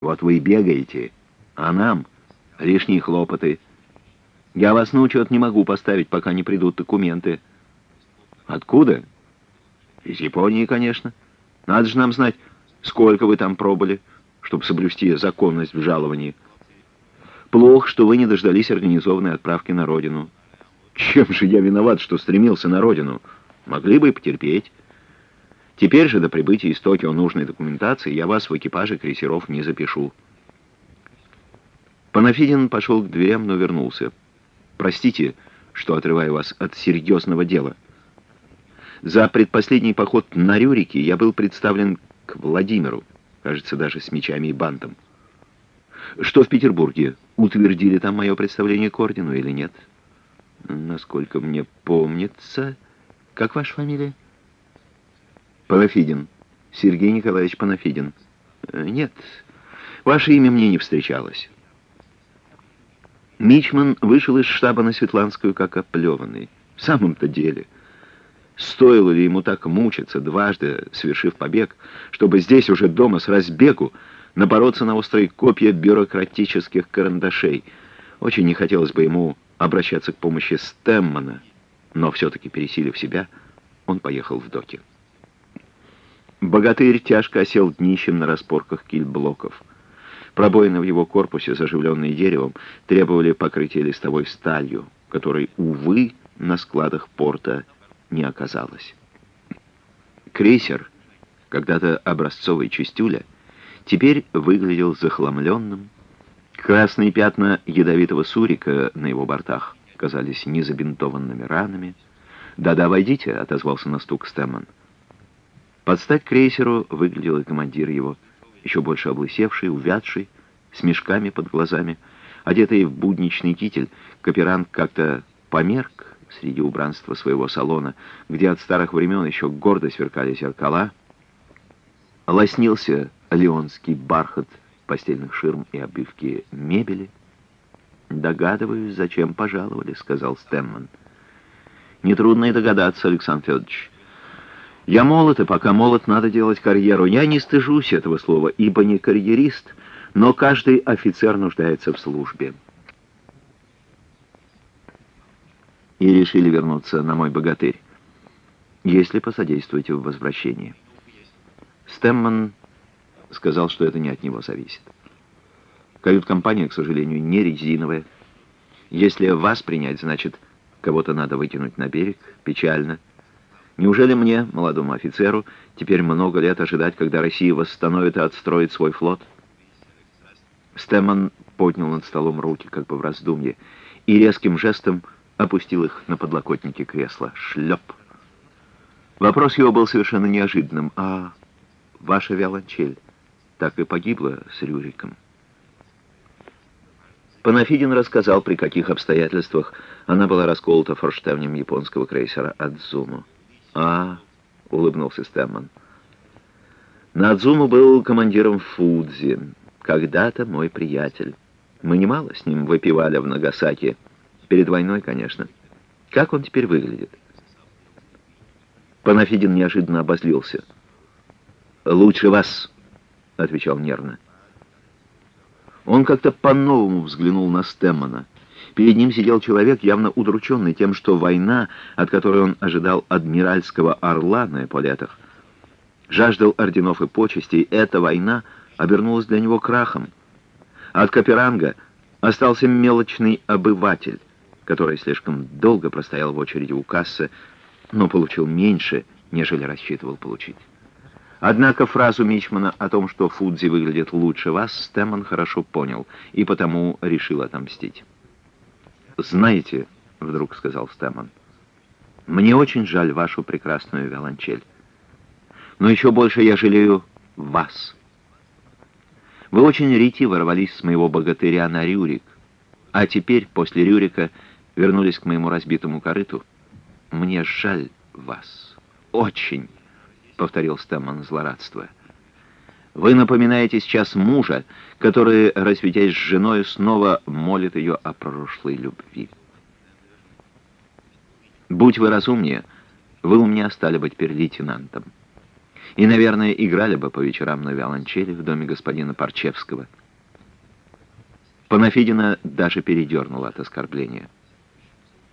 Вот вы и бегаете, а нам лишние хлопоты. Я вас на учет не могу поставить, пока не придут документы. Откуда? Из Японии, конечно. Надо же нам знать, сколько вы там пробыли, чтобы соблюсти законность в жаловании. Плохо, что вы не дождались организованной отправки на родину. Чем же я виноват, что стремился на родину? Могли бы и потерпеть. Теперь же до прибытия из Токио нужной документации я вас в экипаже крейсеров не запишу. Панафидин пошел к дверям, но вернулся. Простите, что отрываю вас от серьезного дела. За предпоследний поход на Рюрики я был представлен к Владимиру, кажется, даже с мечами и бантом. Что в Петербурге? Утвердили там мое представление к ордену или нет? Насколько мне помнится... Как ваша фамилия? Панафидин. Сергей Николаевич Панафидин. Э, нет, ваше имя мне не встречалось. Мичман вышел из штаба на Светланскую как оплеванный. В самом-то деле... Стоило ли ему так мучиться, дважды совершив побег, чтобы здесь уже дома с разбегу напороться на острые копья бюрократических карандашей? Очень не хотелось бы ему обращаться к помощи Стэммана, но все-таки, пересилив себя, он поехал в доки. Богатырь тяжко осел днищем на распорках кильблоков. Пробоины в его корпусе, заживленные деревом, требовали покрытия листовой сталью, которой, увы, на складах порта не оказалось. Крейсер, когда-то образцовый чистюля, теперь выглядел захламленным. Красные пятна ядовитого сурика на его бортах казались незабинтованными ранами. «Да-да, войдите», — отозвался на стук Стэмман. Под стать крейсеру выглядел и командир его, еще больше облысевший, увядший, с мешками под глазами, одетый в будничный китель, каперант как-то померк, среди убранства своего салона, где от старых времен еще гордо сверкали зеркала, лоснился леонский бархат постельных ширм и обивки мебели. «Догадываюсь, зачем пожаловали», — сказал Стэмман. «Нетрудно и догадаться, Александр Федорович. Я молод, и пока молод, надо делать карьеру. Я не стыжусь этого слова, ибо не карьерист, но каждый офицер нуждается в службе». и решили вернуться на мой богатырь, если посодействуете в возвращении. Стэмман сказал, что это не от него зависит. Кают-компания, к сожалению, не резиновая. Если вас принять, значит, кого-то надо вытянуть на берег. Печально. Неужели мне, молодому офицеру, теперь много лет ожидать, когда Россия восстановит и отстроит свой флот? Стэмман поднял над столом руки, как бы в раздумье, и резким жестом опустил их на подлокотники кресла. Шлеп. Вопрос его был совершенно неожиданным. «А ваша виолончель так и погибла с Рюриком?» Панафидин рассказал, при каких обстоятельствах она была расколота форштевнем японского крейсера «Адзуму». «А», — улыбнулся Стэмман. «Надзуму был командиром Фудзи, когда-то мой приятель. Мы немало с ним выпивали в Нагасаки». Перед войной, конечно. Как он теперь выглядит? Панафидин неожиданно обозлился. «Лучше вас», — отвечал нервно. Он как-то по-новому взглянул на Стэммана. Перед ним сидел человек, явно удрученный тем, что война, от которой он ожидал адмиральского орла на эполетах, жаждал орденов и почестей, эта война обернулась для него крахом. От Каперанга остался мелочный обыватель который слишком долго простоял в очереди у кассы, но получил меньше, нежели рассчитывал получить. Однако фразу Мичмана о том, что Фудзи выглядит лучше вас, Стэмман хорошо понял и потому решил отомстить. «Знаете», — вдруг сказал Стэмман, — «мне очень жаль вашу прекрасную виолончель. Но еще больше я жалею вас. Вы очень ретиво ворвались с моего богатыря на Рюрик, а теперь, после Рюрика, вернулись к моему разбитому корыту. «Мне жаль вас. Очень», — повторил Стэмман злорадство. «Вы напоминаете сейчас мужа, который, разведясь с женой, снова молит ее о прошлой любви. Будь вы разумнее, вы у меня стали быть теперь лейтенантом. И, наверное, играли бы по вечерам на виолончели в доме господина Парчевского. Панафидина даже передернула от оскорбления.